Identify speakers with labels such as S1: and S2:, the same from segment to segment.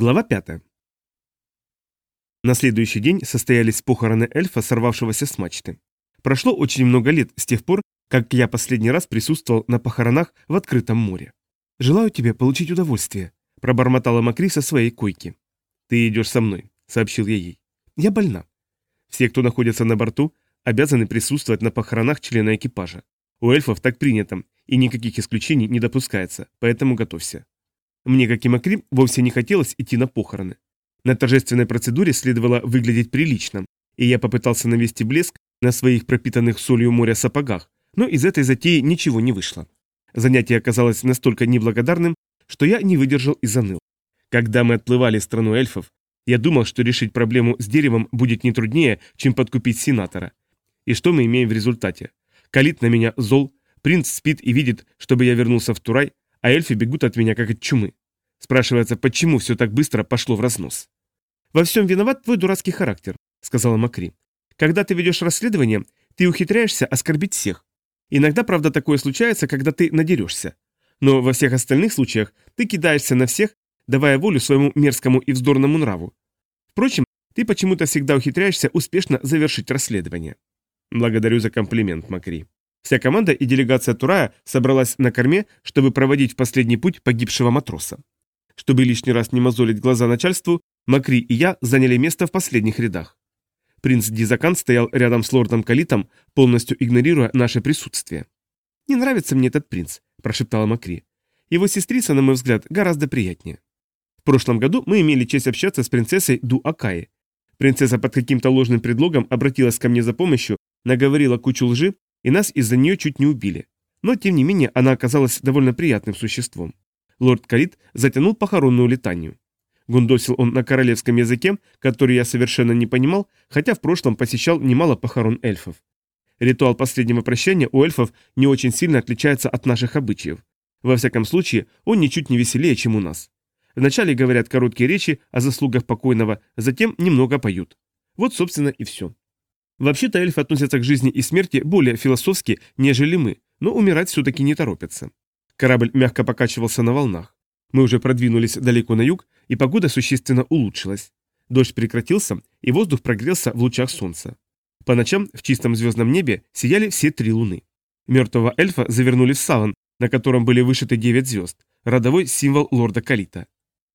S1: Глава 5. На следующий день состоялись похороны эльфа, сорвавшегося с мачты. Прошло очень много лет с тех пор, как я последний раз присутствовал на похоронах в открытом море. «Желаю тебе получить удовольствие», – пробормотала Макри со своей койки. «Ты идешь со мной», – сообщил я ей. «Я больна». Все, кто находится на борту, обязаны присутствовать на похоронах члена экипажа. У эльфов так принято, и никаких исключений не допускается, поэтому готовься. Мне, как и Макри, вовсе не хотелось идти на похороны. На торжественной процедуре следовало выглядеть прилично, и я попытался навести блеск на своих пропитанных солью моря сапогах, но из этой затеи ничего не вышло. Занятие оказалось настолько неблагодарным, что я не выдержал и заныл. Когда мы отплывали в страну эльфов, я думал, что решить проблему с деревом будет не труднее, чем подкупить сенатора. И что мы имеем в результате? Калит на меня зол, принц спит и видит, чтобы я вернулся в Турай, а эльфы бегут от меня как от чумы. Спрашивается, почему все так быстро пошло в разнос? «Во всем виноват твой дурацкий характер», — сказала Макри. «Когда ты ведешь расследование, ты ухитряешься оскорбить всех. Иногда, правда, такое случается, когда ты надерешься. Но во всех остальных случаях ты кидаешься на всех, давая волю своему мерзкому и вздорному нраву. Впрочем, ты почему-то всегда ухитряешься успешно завершить расследование». «Благодарю за комплимент, Макри», Вся команда и делегация Турая собралась на корме, чтобы проводить в последний путь погибшего матроса. Чтобы лишний раз не мозолить глаза начальству, Макри и я заняли место в последних рядах. Принц Дизакан стоял рядом с лордом Калитом, полностью игнорируя наше присутствие. «Не нравится мне этот принц», – прошептала Макри. «Его сестрица, на мой взгляд, гораздо приятнее». В прошлом году мы имели честь общаться с принцессой Ду Акаи. Принцесса под каким-то ложным предлогом обратилась ко мне за помощью, наговорила кучу лжи и нас из-за нее чуть не убили. Но, тем не менее, она оказалась довольно приятным существом. Лорд Калит затянул похоронную летанию. Гундосил он на королевском языке, который я совершенно не понимал, хотя в прошлом посещал немало похорон эльфов. Ритуал последнего прощания у эльфов не очень сильно отличается от наших обычаев. Во всяком случае, он ничуть не веселее, чем у нас. Вначале говорят короткие речи о заслугах покойного, затем немного поют. Вот, собственно, и все. Вообще-то эльфы относятся к жизни и смерти более философски, нежели мы, но умирать все-таки не торопятся. Корабль мягко покачивался на волнах. Мы уже продвинулись далеко на юг, и погода существенно улучшилась. Дождь прекратился, и воздух прогрелся в лучах солнца. По ночам в чистом звездном небе сияли все три луны. Мертвого эльфа завернули в саван, на котором были вышиты девять звезд, родовой символ лорда Калита.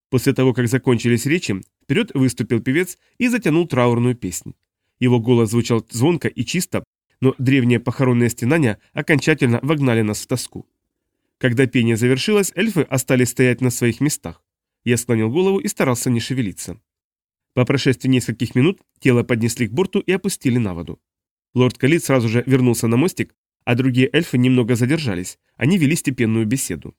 S1: После того, как закончились речи, вперед выступил певец и затянул траурную песнь. Его голос звучал звонко и чисто, но древние похоронные стенания окончательно вогнали нас в тоску. Когда пение завершилось, эльфы остались стоять на своих местах. Я склонил голову и старался не шевелиться. По прошествии нескольких минут тело поднесли к борту и опустили на воду. Лорд Калит сразу же вернулся на мостик, а другие эльфы немного задержались, они вели степенную беседу.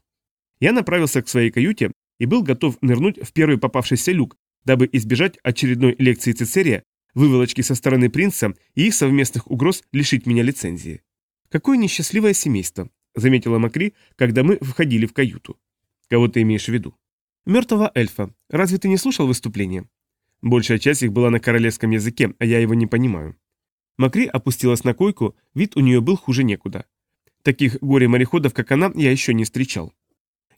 S1: Я направился к своей каюте и был готов нырнуть в первый попавшийся люк, дабы избежать очередной лекции Цицерия выволочки со стороны принца и их совместных угроз лишить меня лицензии. «Какое несчастливое семейство», — заметила Макри, когда мы входили в каюту. «Кого ты имеешь в виду?» «Мертвого эльфа. Разве ты не слушал выступление?» Большая часть их была на королевском языке, а я его не понимаю. Макри опустилась на койку, вид у нее был хуже некуда. Таких горе-мореходов, как она, я еще не встречал.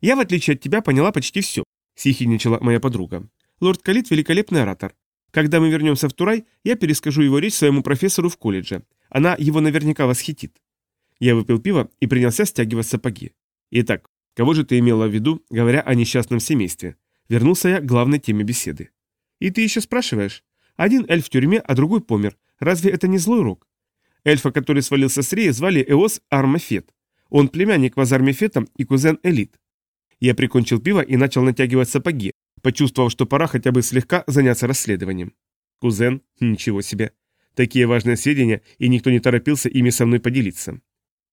S1: «Я, в отличие от тебя, поняла почти все», — сихиничала моя подруга. «Лорд Калит — великолепный оратор. Когда мы вернемся в Турай, я перескажу его речь своему профессору в колледже. Она его наверняка восхитит. Я выпил пиво и принялся стягивать сапоги. Итак, кого же ты имела в виду, говоря о несчастном семействе? Вернулся я к главной теме беседы. И ты еще спрашиваешь? Один эльф в тюрьме, а другой помер. Разве это не злой рок? Эльфа, который свалился с Реи, звали Эос Армафет. Он племянник Вазармефета и кузен Элит. Я прикончил пиво и начал натягивать сапоги, почувствовав, что пора хотя бы слегка заняться расследованием. Кузен? Ничего себе. Такие важные сведения, и никто не торопился ими со мной поделиться.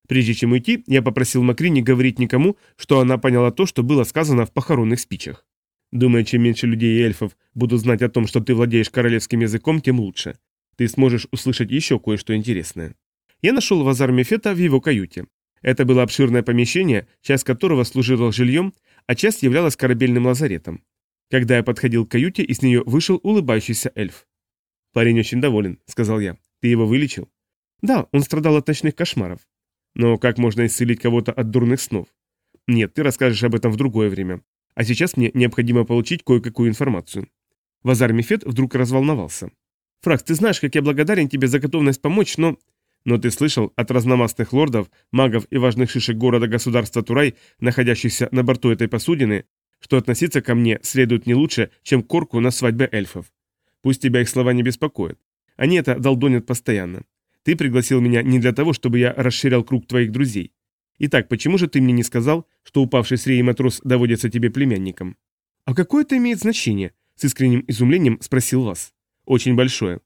S1: Прежде чем уйти, я попросил Макри не говорить никому, что она поняла то, что было сказано в похоронных спичах. Думаю, чем меньше людей и эльфов будут знать о том, что ты владеешь королевским языком, тем лучше. Ты сможешь услышать еще кое-что интересное. Я нашел Вазар Мефета в его каюте. Это было обширное помещение, часть которого служила жильем, а часть являлась корабельным лазаретом. Когда я подходил к каюте, из нее вышел улыбающийся эльф. «Парень очень доволен», — сказал я. «Ты его вылечил?» «Да, он страдал от ночных кошмаров». «Но как можно исцелить кого-то от дурных снов?» «Нет, ты расскажешь об этом в другое время. А сейчас мне необходимо получить кое-какую информацию. Вазар Мефет вдруг разволновался. «Фракс, ты знаешь, как я благодарен тебе за готовность помочь, но...» «Но ты слышал от разномастных лордов, магов и важных шишек города-государства Турай, находящихся на борту этой посудины, что относиться ко мне следует не лучше, чем к корку на свадьбе эльфов. Пусть тебя их слова не беспокоят. Они это долдонят постоянно. Ты пригласил меня не для того, чтобы я расширял круг твоих друзей. Итак, почему же ты мне не сказал, что упавший с реи матрос доводится тебе племянником? А какое это имеет значение? С искренним изумлением спросил вас. Очень большое.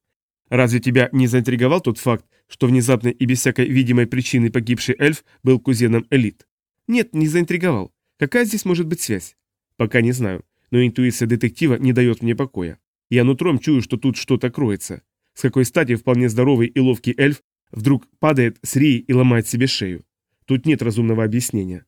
S1: Разве тебя не заинтриговал тот факт, что внезапно и без всякой видимой причины погибший эльф был кузеном элит? Нет, не заинтриговал. Какая здесь может быть связь? Пока не знаю, но интуиция детектива не дает мне покоя. Я нутром чую, что тут что-то кроется. С какой стати вполне здоровый и ловкий эльф вдруг падает с реи и ломает себе шею? Тут нет разумного объяснения.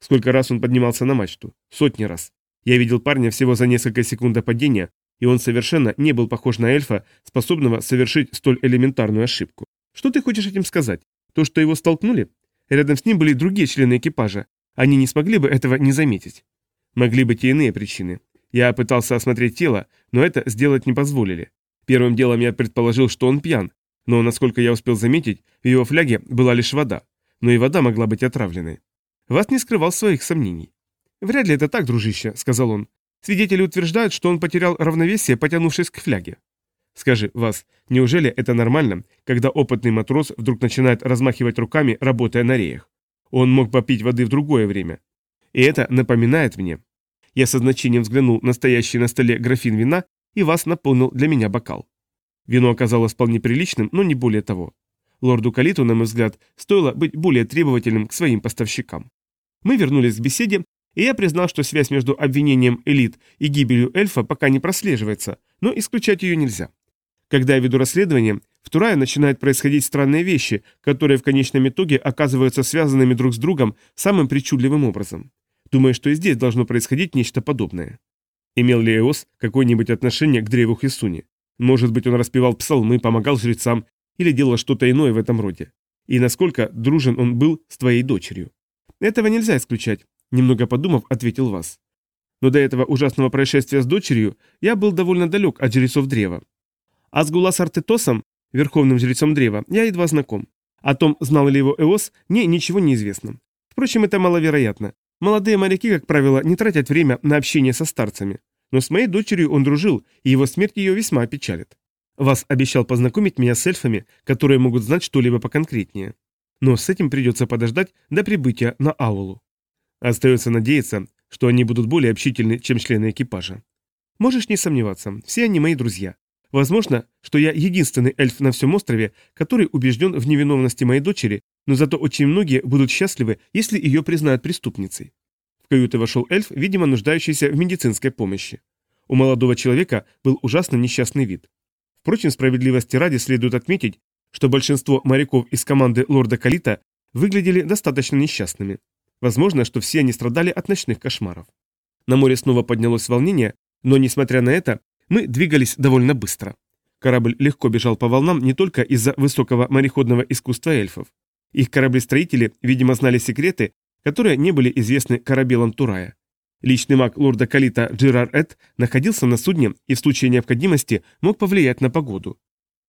S1: Сколько раз он поднимался на мачту? Сотни раз. Я видел парня всего за несколько секунд до падения, и он совершенно не был похож на эльфа, способного совершить столь элементарную ошибку. Что ты хочешь этим сказать? То, что его столкнули? Рядом с ним были другие члены экипажа. Они не смогли бы этого не заметить. Могли быть и иные причины. Я пытался осмотреть тело, но это сделать не позволили. Первым делом я предположил, что он пьян, но, насколько я успел заметить, в его фляге была лишь вода. Но и вода могла быть отравленной. Вас не скрывал своих сомнений. «Вряд ли это так, дружище», — сказал он. «Свидетели утверждают, что он потерял равновесие, потянувшись к фляге». «Скажи, Вас, неужели это нормально, когда опытный матрос вдруг начинает размахивать руками, работая на реях? Он мог попить воды в другое время. И это напоминает мне. Я со значением взглянул на стоящий на столе графин вина, и вас наполнил для меня бокал. Вино оказалось вполне приличным, но не более того. Лорду Калиту, на мой взгляд, стоило быть более требовательным к своим поставщикам. Мы вернулись к беседе, и я признал, что связь между обвинением элит и гибелью эльфа пока не прослеживается, но исключать ее нельзя. Когда я веду расследование, в Турае начинают происходить странные вещи, которые в конечном итоге оказываются связанными друг с другом самым причудливым образом. Думаю, что и здесь должно происходить нечто подобное. Имел ли Эос какое-нибудь отношение к древу Хисуни? Может быть, он распевал псалмы, помогал жрецам или делал что-то иное в этом роде? И насколько дружен он был с твоей дочерью? Этого нельзя исключать, немного подумав, ответил Вас. Но до этого ужасного происшествия с дочерью я был довольно далек от жрецов древа. А с Гулас Артетосом, верховным жрецом древа, я едва знаком. О том, знал ли его Эос, мне ничего не известно. Впрочем, это маловероятно. Молодые моряки, как правило, не тратят время на общение со старцами. Но с моей дочерью он дружил, и его смерть ее весьма опечалит. Вас обещал познакомить меня с эльфами, которые могут знать что-либо поконкретнее. Но с этим придется подождать до прибытия на Аулу. Остается надеяться, что они будут более общительны, чем члены экипажа. Можешь не сомневаться, все они мои друзья. Возможно, что я единственный эльф на всем острове, который убежден в невиновности моей дочери но зато очень многие будут счастливы, если ее признают преступницей. В каюты вошел эльф, видимо, нуждающийся в медицинской помощи. У молодого человека был ужасно несчастный вид. Впрочем, справедливости ради следует отметить, что большинство моряков из команды лорда Калита выглядели достаточно несчастными. Возможно, что все они страдали от ночных кошмаров. На море снова поднялось волнение, но, несмотря на это, мы двигались довольно быстро. Корабль легко бежал по волнам не только из-за высокого мореходного искусства эльфов. Их кораблестроители, видимо, знали секреты, которые не были известны корабелам Турая. Личный маг лорда Калита Джирар Эд находился на судне и в случае необходимости мог повлиять на погоду.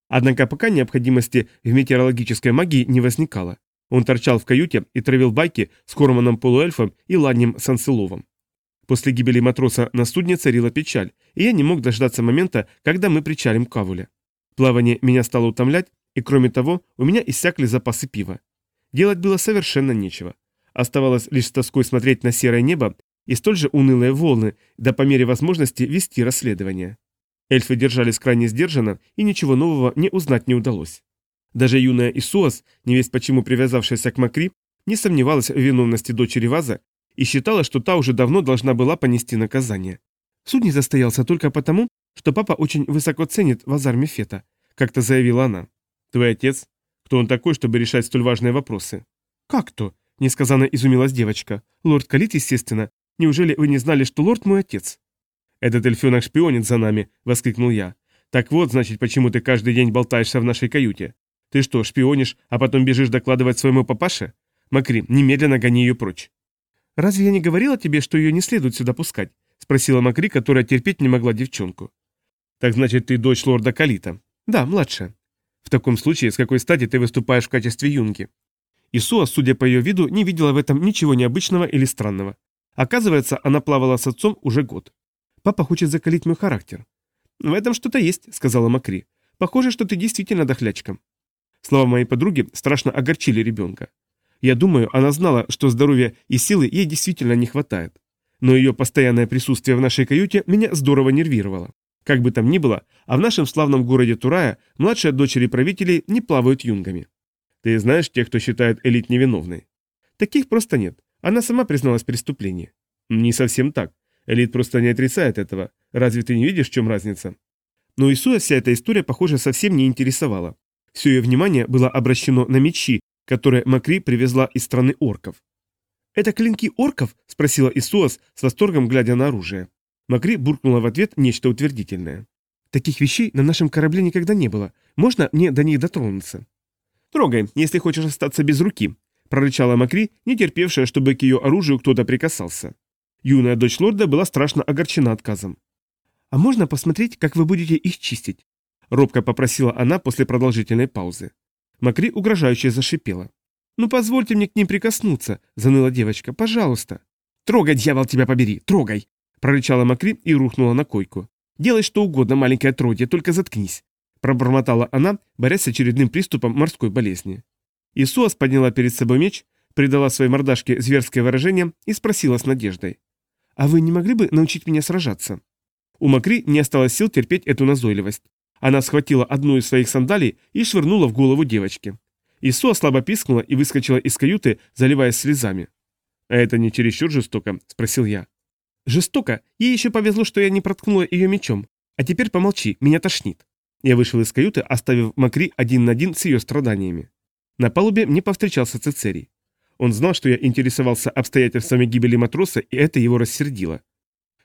S1: Однако пока необходимости в метеорологической магии не возникало. Он торчал в каюте и травил байки с Корманом Полуэльфом и Ланем Санселовым. После гибели матроса на судне царила печаль, и я не мог дождаться момента, когда мы причалим к Кавуле. Плавание меня стало утомлять, и кроме того, у меня иссякли запасы пива. Делать было совершенно нечего. Оставалось лишь с тоской смотреть на серое небо и столь же унылые волны, да по мере возможности вести расследование. Эльфы держались крайне сдержанно, и ничего нового не узнать не удалось. Даже юная Исуас, невесть почему привязавшаяся к Макри, не сомневалась в виновности дочери Ваза и считала, что та уже давно должна была понести наказание. Суд не застоялся только потому, что папа очень высоко ценит Вазар Мефета, как-то заявила она. Твой отец кто он такой, чтобы решать столь важные вопросы? Как то? Несказанно изумилась девочка. Лорд Калит, естественно. Неужели вы не знали, что лорд мой отец? Этот эльфенок шпионит за нами, воскликнул я. Так вот, значит, почему ты каждый день болтаешься в нашей каюте. Ты что, шпионишь, а потом бежишь докладывать своему папаше? Макри, немедленно гони ее прочь. «Разве я не говорила тебе, что ее не следует сюда пускать?» — спросила Макри, которая терпеть не могла девчонку. «Так значит, ты дочь лорда Калита?» «Да, младшая». «В таком случае, с какой стати ты выступаешь в качестве юнги?» Исуа, судя по ее виду, не видела в этом ничего необычного или странного. Оказывается, она плавала с отцом уже год. «Папа хочет закалить мой характер». «В этом что-то есть», — сказала Макри. «Похоже, что ты действительно дохлячка». Слова моей подруги страшно огорчили ребенка. Я думаю, она знала, что здоровья и силы ей действительно не хватает. Но ее постоянное присутствие в нашей каюте меня здорово нервировало. Как бы там ни было, а в нашем славном городе Турая младшие дочери правителей не плавают юнгами. Ты знаешь тех, кто считает элит невиновной? Таких просто нет. Она сама призналась в преступлении. Не совсем так. Элит просто не отрицает этого. Разве ты не видишь, в чем разница? Но Исуя вся эта история, похоже, совсем не интересовала. Все ее внимание было обращено на мечи, которые Макри привезла из страны орков. «Это клинки орков?» – спросила Исуас с восторгом, глядя на оружие. Макри буркнула в ответ нечто утвердительное. «Таких вещей на нашем корабле никогда не было. Можно мне до них дотронуться?» «Трогай, если хочешь остаться без руки», – прорычала Макри, не терпевшая, чтобы к ее оружию кто-то прикасался. Юная дочь лорда была страшно огорчена отказом. «А можно посмотреть, как вы будете их чистить?» – робко попросила она после продолжительной паузы. Макри угрожающе зашипела. «Ну позвольте мне к ним прикоснуться», – заныла девочка, – «пожалуйста». «Трогай, дьявол, тебя побери, трогай!» – прорычала Макри и рухнула на койку. «Делай что угодно, маленькое отродье, только заткнись», – пробормотала она, борясь с очередным приступом морской болезни. Исуас подняла перед собой меч, придала своей мордашке зверское выражение и спросила с надеждой. «А вы не могли бы научить меня сражаться?» У Макри не осталось сил терпеть эту назойливость. Она схватила одну из своих сандалий и швырнула в голову девочки. Исуа слабо пискнула и выскочила из каюты, заливаясь слезами. «А это не чересчур жестоко?» – спросил я. «Жестоко? Ей еще повезло, что я не проткнула ее мечом. А теперь помолчи, меня тошнит». Я вышел из каюты, оставив Макри один на один с ее страданиями. На палубе мне повстречался Цицерий. Он знал, что я интересовался обстоятельствами гибели матроса, и это его рассердило.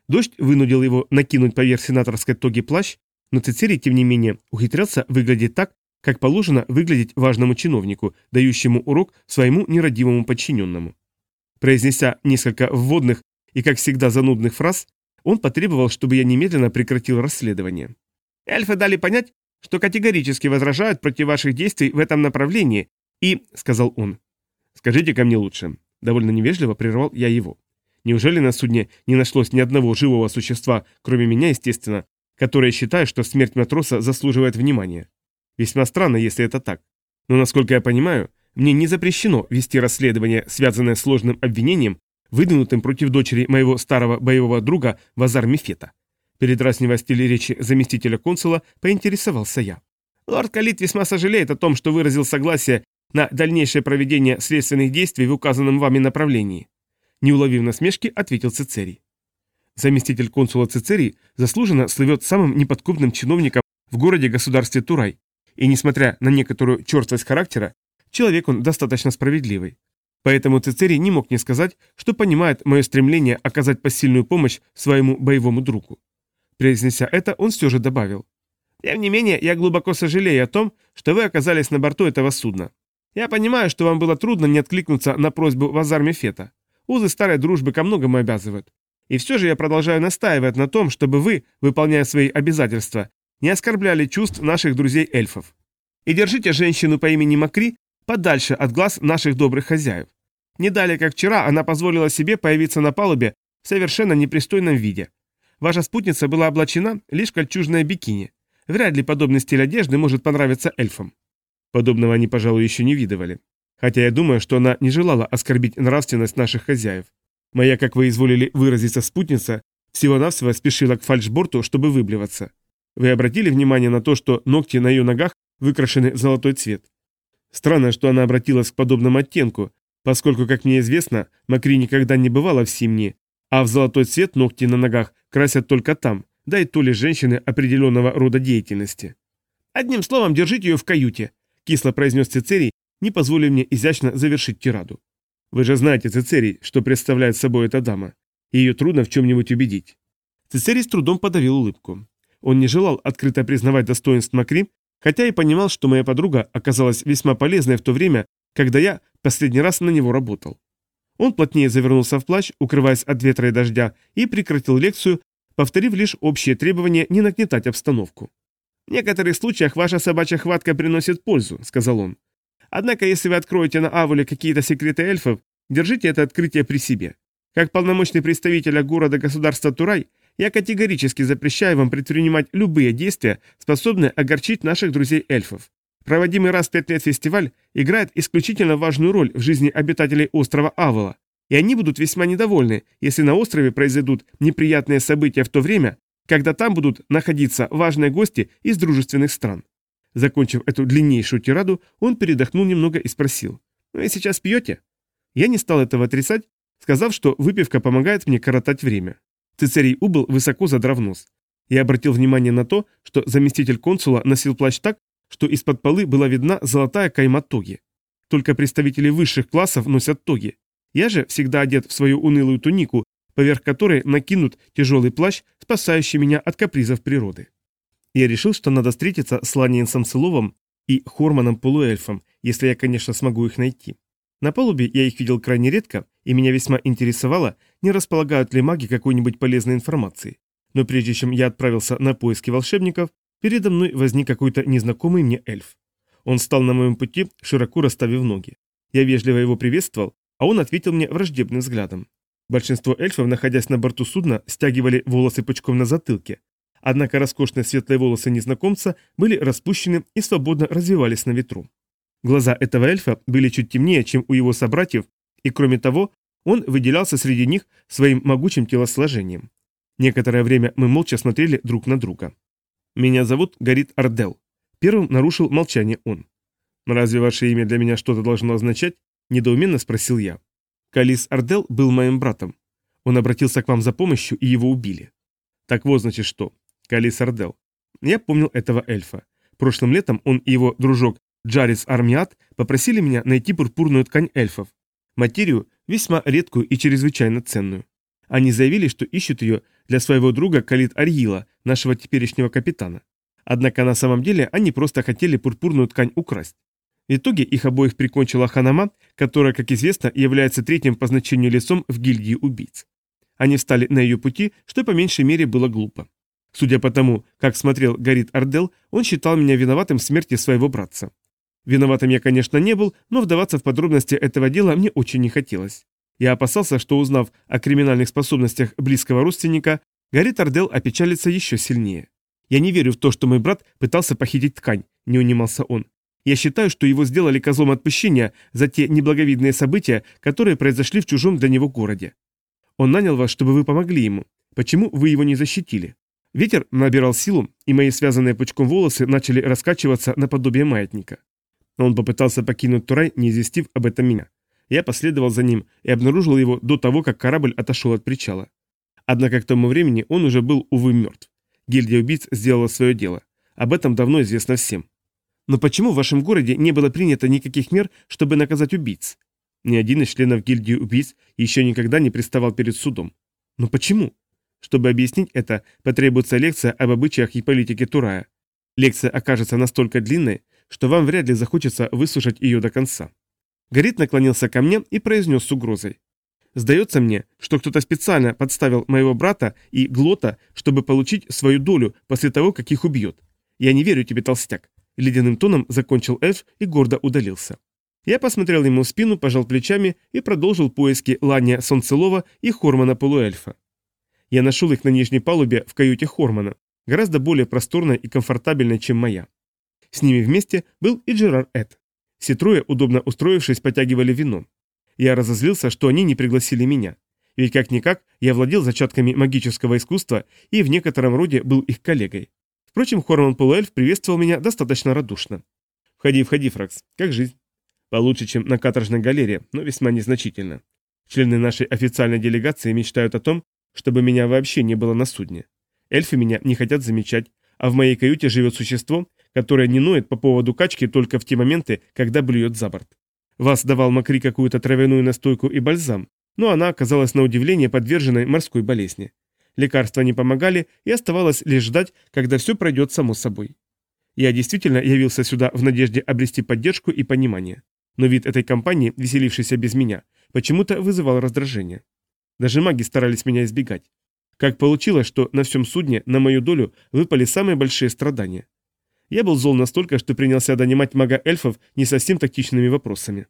S1: Дождь вынудил его накинуть поверх сенаторской тоги плащ но Цицерий, тем не менее, ухитрялся выглядеть так, как положено выглядеть важному чиновнику, дающему урок своему нерадивому подчиненному. Произнеся несколько вводных и, как всегда, занудных фраз, он потребовал, чтобы я немедленно прекратил расследование. «Эльфы дали понять, что категорически возражают против ваших действий в этом направлении, и...» — сказал он. «Скажите ко мне лучше». Довольно невежливо прервал я его. Неужели на судне не нашлось ни одного живого существа, кроме меня, естественно, которые считают, что смерть матроса заслуживает внимания. Весьма странно, если это так. Но, насколько я понимаю, мне не запрещено вести расследование, связанное с сложным обвинением, выдвинутым против дочери моего старого боевого друга Вазар Мефета. Передразнивая стиль речи заместителя консула, поинтересовался я. Лорд Калит весьма сожалеет о том, что выразил согласие на дальнейшее проведение следственных действий в указанном вами направлении. Не уловив насмешки, ответил Цицерий. Заместитель консула Цицерий заслуженно слывет самым неподкупным чиновником в городе-государстве Турай, и несмотря на некоторую чертость характера, человек он достаточно справедливый. Поэтому Цицерий не мог не сказать, что понимает мое стремление оказать посильную помощь своему боевому другу. Произнеся это, он все же добавил. «Тем не менее, я глубоко сожалею о том, что вы оказались на борту этого судна. Я понимаю, что вам было трудно не откликнуться на просьбу Вазар Фета. Узы старой дружбы ко многому обязывают. И все же я продолжаю настаивать на том, чтобы вы, выполняя свои обязательства, не оскорбляли чувств наших друзей-эльфов. И держите женщину по имени Макри подальше от глаз наших добрых хозяев. Не далее, как вчера, она позволила себе появиться на палубе в совершенно непристойном виде. Ваша спутница была облачена лишь кольчужное бикини. Вряд ли подобный стиль одежды может понравиться эльфам. Подобного они, пожалуй, еще не видывали. Хотя я думаю, что она не желала оскорбить нравственность наших хозяев. Моя, как вы изволили выразиться, спутница, всего-навсего спешила к фальшборту, чтобы выблеваться. Вы обратили внимание на то, что ногти на ее ногах выкрашены в золотой цвет? Странно, что она обратилась к подобному оттенку, поскольку, как мне известно, Макри никогда не бывала в Симне, а в золотой цвет ногти на ногах красят только там, да и то ли женщины определенного рода деятельности. «Одним словом, держите ее в каюте», — кисло произнес Цицерий, не позволив мне изящно завершить тираду. Вы же знаете, Цицерий, что представляет собой эта дама. Ее трудно в чем-нибудь убедить. Цицерий с трудом подавил улыбку. Он не желал открыто признавать достоинств Макри, хотя и понимал, что моя подруга оказалась весьма полезной в то время, когда я последний раз на него работал. Он плотнее завернулся в плащ, укрываясь от ветра и дождя, и прекратил лекцию, повторив лишь общее требование не нагнетать обстановку. «В некоторых случаях ваша собачья хватка приносит пользу», — сказал он. «Однако, если вы откроете на Авуле какие-то секреты эльфов, держите это открытие при себе. Как полномочный представитель города-государства Турай, я категорически запрещаю вам предпринимать любые действия, способные огорчить наших друзей-эльфов. Проводимый раз в пять лет фестиваль играет исключительно важную роль в жизни обитателей острова Авола, и они будут весьма недовольны, если на острове произойдут неприятные события в то время, когда там будут находиться важные гости из дружественных стран. Закончив эту длиннейшую тираду, он передохнул немного и спросил. «Вы сейчас пьете?» Я не стал этого отрицать, сказав, что выпивка помогает мне коротать время. Цицерий убыл, высоко задрав нос. Я обратил внимание на то, что заместитель консула носил плащ так, что из-под полы была видна золотая кайма тоги. Только представители высших классов носят тоги. Я же всегда одет в свою унылую тунику, поверх которой накинут тяжелый плащ, спасающий меня от капризов природы. Я решил, что надо встретиться с Ланиенсом Целовым и Хорманом-полуэльфом, если я, конечно, смогу их найти. На палубе я их видел крайне редко, и меня весьма интересовало, не располагают ли маги какой-нибудь полезной информацией. Но прежде чем я отправился на поиски волшебников, Передо мной возник какой-то незнакомый мне эльф. Он встал на моем пути, широко расставив ноги. Я вежливо его приветствовал, а он ответил мне враждебным взглядом. Большинство эльфов, находясь на борту судна, стягивали волосы пучком на затылке. Однако роскошные светлые волосы незнакомца были распущены и свободно развивались на ветру. Глаза этого эльфа были чуть темнее, чем у его собратьев, и кроме того, он выделялся среди них своим могучим телосложением. Некоторое время мы молча смотрели друг на друга. «Меня зовут Гарит Ардел». Первым нарушил молчание он. «Разве ваше имя для меня что-то должно означать?» – недоуменно спросил я. «Калис Ардел был моим братом. Он обратился к вам за помощью, и его убили». «Так вот, значит, что. Калис Ардел. Я помнил этого эльфа. Прошлым летом он и его дружок Джарис Армиат попросили меня найти пурпурную ткань эльфов. Материю весьма редкую и чрезвычайно ценную. Они заявили, что ищут ее для своего друга Калит Арьила, нашего теперешнего капитана. Однако на самом деле они просто хотели пурпурную ткань украсть. В итоге их обоих прикончила Ханама, которая, как известно, является третьим по значению лицом в гильдии убийц. Они встали на ее пути, что по меньшей мере было глупо. Судя по тому, как смотрел Гарит Ардел, он считал меня виноватым в смерти своего братца. Виноватым я, конечно, не был, но вдаваться в подробности этого дела мне очень не хотелось. Я опасался, что узнав о криминальных способностях близкого родственника, Гарри Тардел опечалится еще сильнее. «Я не верю в то, что мой брат пытался похитить ткань», — не унимался он. «Я считаю, что его сделали козлом отпущения за те неблаговидные события, которые произошли в чужом для него городе. Он нанял вас, чтобы вы помогли ему. Почему вы его не защитили?» Ветер набирал силу, и мои связанные пучком волосы начали раскачиваться наподобие маятника. Он попытался покинуть Турай, не известив об этом меня. Я последовал за ним и обнаружил его до того, как корабль отошел от причала. Однако к тому времени он уже был, увы, мертв. Гильдия убийц сделала свое дело. Об этом давно известно всем. Но почему в вашем городе не было принято никаких мер, чтобы наказать убийц? Ни один из членов гильдии убийц еще никогда не приставал перед судом. Но почему? Чтобы объяснить это, потребуется лекция об обычаях и политике Турая. Лекция окажется настолько длинной, что вам вряд ли захочется выслушать ее до конца. Горит наклонился ко мне и произнес с угрозой. «Сдается мне, что кто-то специально подставил моего брата и Глота, чтобы получить свою долю после того, как их убьет. Я не верю тебе, толстяк». Ледяным тоном закончил эльф и гордо удалился. Я посмотрел ему в спину, пожал плечами и продолжил поиски Лания Солнцелова и Хормана Полуэльфа. Я нашел их на нижней палубе в каюте Хормана, гораздо более просторной и комфортабельной, чем моя. С ними вместе был и Джерар Эд. Все трое, удобно устроившись, потягивали вино. Я разозлился, что они не пригласили меня. Ведь как-никак я владел зачатками магического искусства и в некотором роде был их коллегой. Впрочем, Хорман Полуэльф приветствовал меня достаточно радушно. «Входи, входи, Фракс. Как жизнь?» «Получше, чем на каторжной галерее, но весьма незначительно. Члены нашей официальной делегации мечтают о том, чтобы меня вообще не было на судне. Эльфы меня не хотят замечать, а в моей каюте живет существо, которое не ноет по поводу качки только в те моменты, когда блюет за борт. Вас давал Макри какую-то травяную настойку и бальзам, но она оказалась на удивление подверженной морской болезни. Лекарства не помогали, и оставалось лишь ждать, когда все пройдет само собой. Я действительно явился сюда в надежде обрести поддержку и понимание. Но вид этой компании, веселившейся без меня, почему-то вызывал раздражение. Даже маги старались меня избегать. Как получилось, что на всем судне на мою долю выпали самые большие страдания. Я был зол настолько, что принялся донимать мага-эльфов не совсем тактичными вопросами.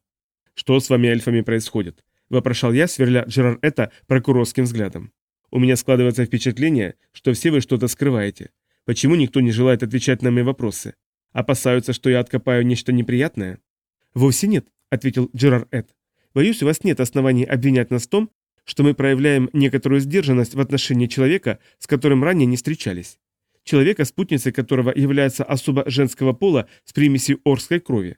S1: «Что с вами эльфами происходит?» – вопрошал я, сверля Джерар это прокурорским взглядом. «У меня складывается впечатление, что все вы что-то скрываете. Почему никто не желает отвечать на мои вопросы? Опасаются, что я откопаю нечто неприятное?» «Вовсе нет», — ответил Джерар Эд. «Боюсь, у вас нет оснований обвинять нас в том, что мы проявляем некоторую сдержанность в отношении человека, с которым ранее не встречались. Человека, спутницей которого является особо женского пола с примесью орской крови.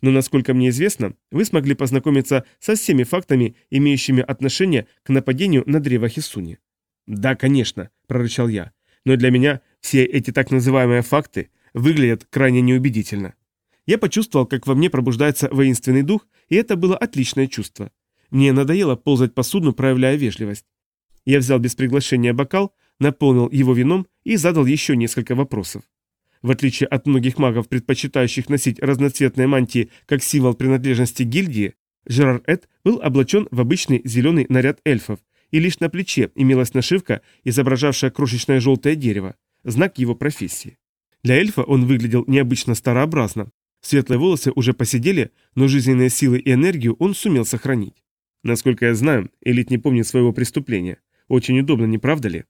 S1: Но, насколько мне известно, вы смогли познакомиться со всеми фактами, имеющими отношение к нападению на древо Хисуни. «Да, конечно», – прорычал я. «Но для меня все эти так называемые факты выглядят крайне неубедительно». Я почувствовал, как во мне пробуждается воинственный дух, и это было отличное чувство. Мне надоело ползать по судну, проявляя вежливость. Я взял без приглашения бокал, наполнил его вином и задал еще несколько вопросов. В отличие от многих магов, предпочитающих носить разноцветные мантии как символ принадлежности гильдии, Жерар Эд был облачен в обычный зеленый наряд эльфов, и лишь на плече имелась нашивка, изображавшая крошечное желтое дерево, знак его профессии. Для эльфа он выглядел необычно старообразно. Светлые волосы уже посидели, но жизненные силы и энергию он сумел сохранить. Насколько я знаю, элит не помнит своего преступления. Очень удобно, не правда ли?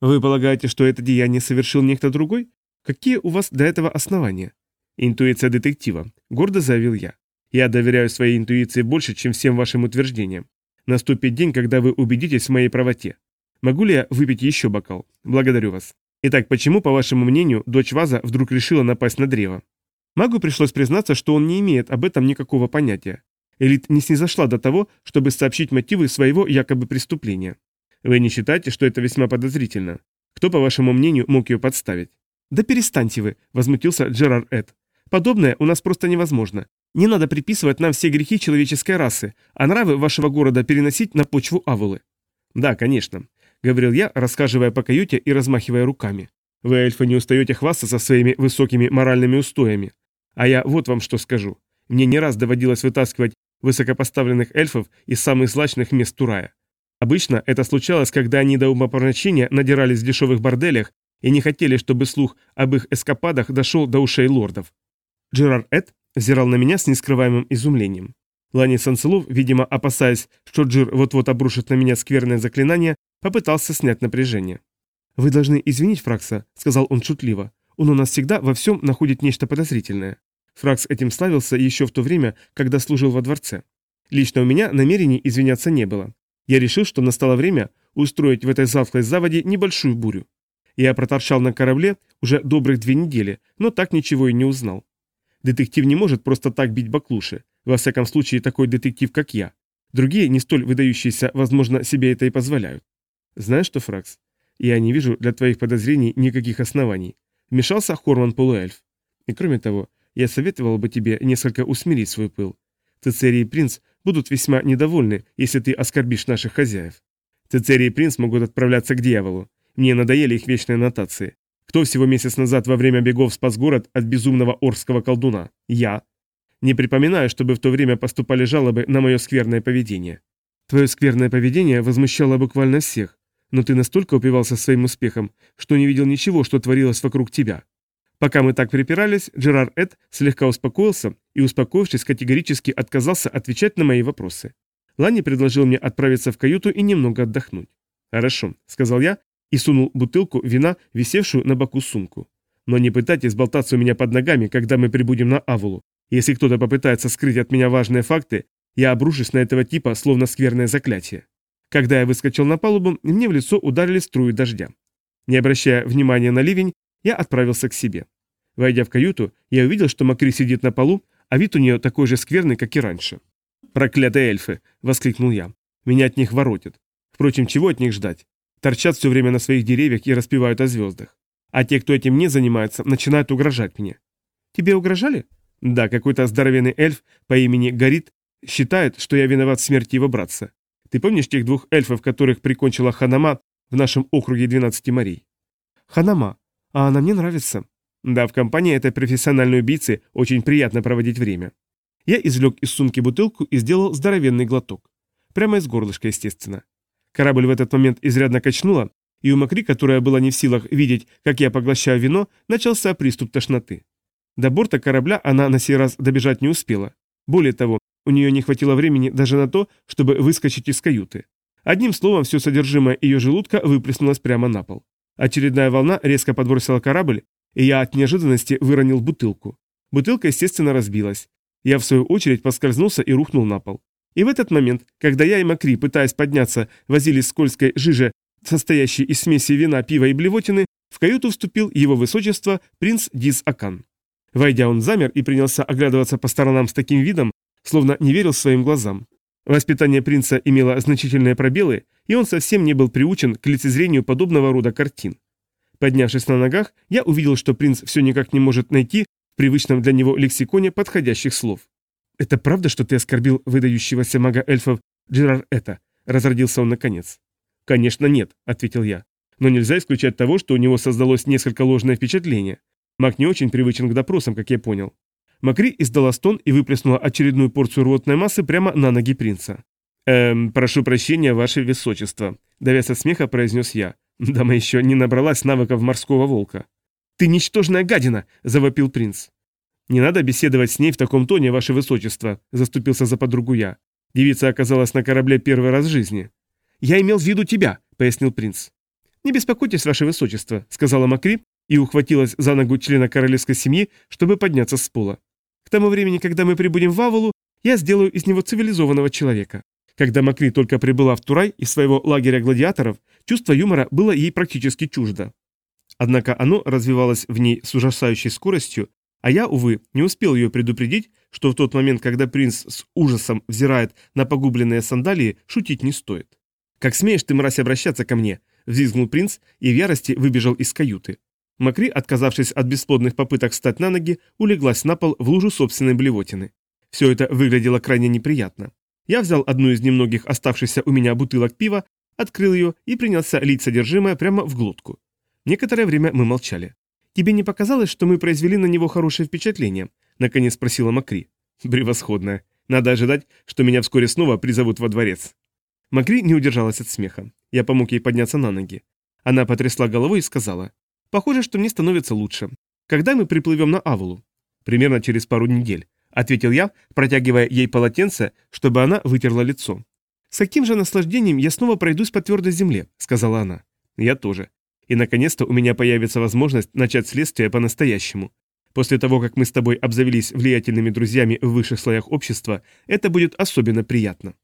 S1: Вы полагаете, что это деяние совершил некто другой? Какие у вас до этого основания? Интуиция детектива, гордо заявил я. Я доверяю своей интуиции больше, чем всем вашим утверждениям. Наступит день, когда вы убедитесь в моей правоте. Могу ли я выпить еще бокал? Благодарю вас. Итак, почему, по вашему мнению, дочь Ваза вдруг решила напасть на древо? Магу пришлось признаться, что он не имеет об этом никакого понятия. Элит не снизошла до того, чтобы сообщить мотивы своего якобы преступления. Вы не считаете, что это весьма подозрительно? Кто, по вашему мнению, мог ее подставить? Да перестаньте вы, возмутился Джерар Эд. Подобное у нас просто невозможно. Не надо приписывать нам все грехи человеческой расы, а нравы вашего города переносить на почву Авулы. Да, конечно, говорил я, рассказывая по каюте и размахивая руками. Вы, эльфы, не устаете хвастаться своими высокими моральными устоями. А я вот вам что скажу. Мне не раз доводилось вытаскивать высокопоставленных эльфов из самых злачных мест Турая. Обычно это случалось, когда они до умопомрачения надирались в дешевых борделях и не хотели, чтобы слух об их эскападах дошел до ушей лордов. Джерар Эд взирал на меня с нескрываемым изумлением. Лани Санцелов, видимо, опасаясь, что Джир вот-вот обрушит на меня скверное заклинание, попытался снять напряжение. «Вы должны извинить Фракса», — сказал он шутливо. «Он у нас всегда во всем находит нечто подозрительное». Фракс этим славился еще в то время, когда служил во дворце. Лично у меня намерений извиняться не было. Я решил, что настало время устроить в этой завклой заводе небольшую бурю. Я проторчал на корабле уже добрых две недели, но так ничего и не узнал. Детектив не может просто так бить баклуши, во всяком случае такой детектив, как я. Другие, не столь выдающиеся, возможно, себе это и позволяют. Знаешь что, Фракс, я не вижу для твоих подозрений никаких оснований. Вмешался Хорман Полуэльф. И кроме того, я советовал бы тебе несколько усмирить свой пыл. Цицерий принц будут весьма недовольны, если ты оскорбишь наших хозяев. Цицерий и принц могут отправляться к дьяволу. Мне надоели их вечные нотации. Кто всего месяц назад во время бегов спас город от безумного орского колдуна? Я. Не припоминаю, чтобы в то время поступали жалобы на мое скверное поведение. Твое скверное поведение возмущало буквально всех, но ты настолько упивался своим успехом, что не видел ничего, что творилось вокруг тебя. Пока мы так припирались, Джерар Эд слегка успокоился и, успокоившись, категорически отказался отвечать на мои вопросы. Ланни предложил мне отправиться в каюту и немного отдохнуть. «Хорошо», — сказал я и сунул бутылку вина, висевшую на боку сумку. «Но не пытайтесь болтаться у меня под ногами, когда мы прибудем на Авулу. Если кто-то попытается скрыть от меня важные факты, я обрушусь на этого типа, словно скверное заклятие». Когда я выскочил на палубу, мне в лицо ударили струи дождя. Не обращая внимания на ливень, я отправился к себе. Войдя в каюту, я увидел, что Макри сидит на полу, а вид у нее такой же скверный, как и раньше. «Проклятые эльфы!» — воскликнул я. «Меня от них воротит. Впрочем, чего от них ждать? Торчат все время на своих деревьях и распевают о звездах. А те, кто этим не занимается, начинают угрожать мне». «Тебе угрожали?» «Да, какой-то здоровенный эльф по имени Горит считает, что я виноват в смерти его братца. Ты помнишь тех двух эльфов, которых прикончила Ханама в нашем округе 12 морей?» «Ханама. А она мне нравится. Да, в компании этой профессиональной убийцы очень приятно проводить время. Я извлек из сумки бутылку и сделал здоровенный глоток. Прямо из горлышка, естественно. Корабль в этот момент изрядно качнуло, и у Макри, которая была не в силах видеть, как я поглощаю вино, начался приступ тошноты. До борта корабля она на сей раз добежать не успела. Более того, у нее не хватило времени даже на то, чтобы выскочить из каюты. Одним словом, все содержимое ее желудка выплеснулось прямо на пол. Очередная волна резко подбросила корабль, и я от неожиданности выронил бутылку. Бутылка, естественно, разбилась. Я, в свою очередь, поскользнулся и рухнул на пол. И в этот момент, когда я и Макри, пытаясь подняться, возились скользкой жиже, состоящей из смеси вина, пива и блевотины, в каюту вступил его высочество принц Диз Акан. Войдя, он замер и принялся оглядываться по сторонам с таким видом, словно не верил своим глазам. Воспитание принца имело значительные пробелы, и он совсем не был приучен к лицезрению подобного рода картин. Поднявшись на ногах, я увидел, что принц все никак не может найти в привычном для него лексиконе подходящих слов. «Это правда, что ты оскорбил выдающегося мага эльфов Джерар Это?» – разродился он наконец. «Конечно нет», – ответил я. «Но нельзя исключать того, что у него создалось несколько ложное впечатление. Маг не очень привычен к допросам, как я понял. Макри издала стон и выплеснула очередную порцию рвотной массы прямо на ноги принца. «Эм, прошу прощения, ваше высочество», – давясь от смеха, произнес я. Дама еще не набралась навыков морского волка. «Ты ничтожная гадина!» – завопил принц. «Не надо беседовать с ней в таком тоне, ваше высочество», – заступился за подругу я. Девица оказалась на корабле первый раз в жизни. «Я имел в виду тебя», – пояснил принц. «Не беспокойтесь, ваше высочество», – сказала Макри и ухватилась за ногу члена королевской семьи, чтобы подняться с пола. К тому времени, когда мы прибудем в Авалу, я сделаю из него цивилизованного человека. Когда Макри только прибыла в Турай из своего лагеря гладиаторов, чувство юмора было ей практически чуждо. Однако оно развивалось в ней с ужасающей скоростью, а я, увы, не успел ее предупредить, что в тот момент, когда принц с ужасом взирает на погубленные сандалии, шутить не стоит. «Как смеешь ты, мразь, обращаться ко мне?» – взвизгнул принц и в ярости выбежал из каюты. Макри, отказавшись от бесплодных попыток встать на ноги, улеглась на пол в лужу собственной блевотины. Все это выглядело крайне неприятно. Я взял одну из немногих оставшихся у меня бутылок пива, открыл ее и принялся лить содержимое прямо в глотку. Некоторое время мы молчали. «Тебе не показалось, что мы произвели на него хорошее впечатление?» – наконец спросила Макри. «Превосходно. Надо ожидать, что меня вскоре снова призовут во дворец». Макри не удержалась от смеха. Я помог ей подняться на ноги. Она потрясла головой и сказала, Похоже, что мне становится лучше. Когда мы приплывем на Авулу? Примерно через пару недель, ответил я, протягивая ей полотенце, чтобы она вытерла лицо. С каким же наслаждением я снова пройдусь по твердой земле, сказала она. Я тоже. И наконец-то у меня появится возможность начать следствие по-настоящему. После того, как мы с тобой обзавелись влиятельными друзьями в высших слоях общества, это будет особенно приятно.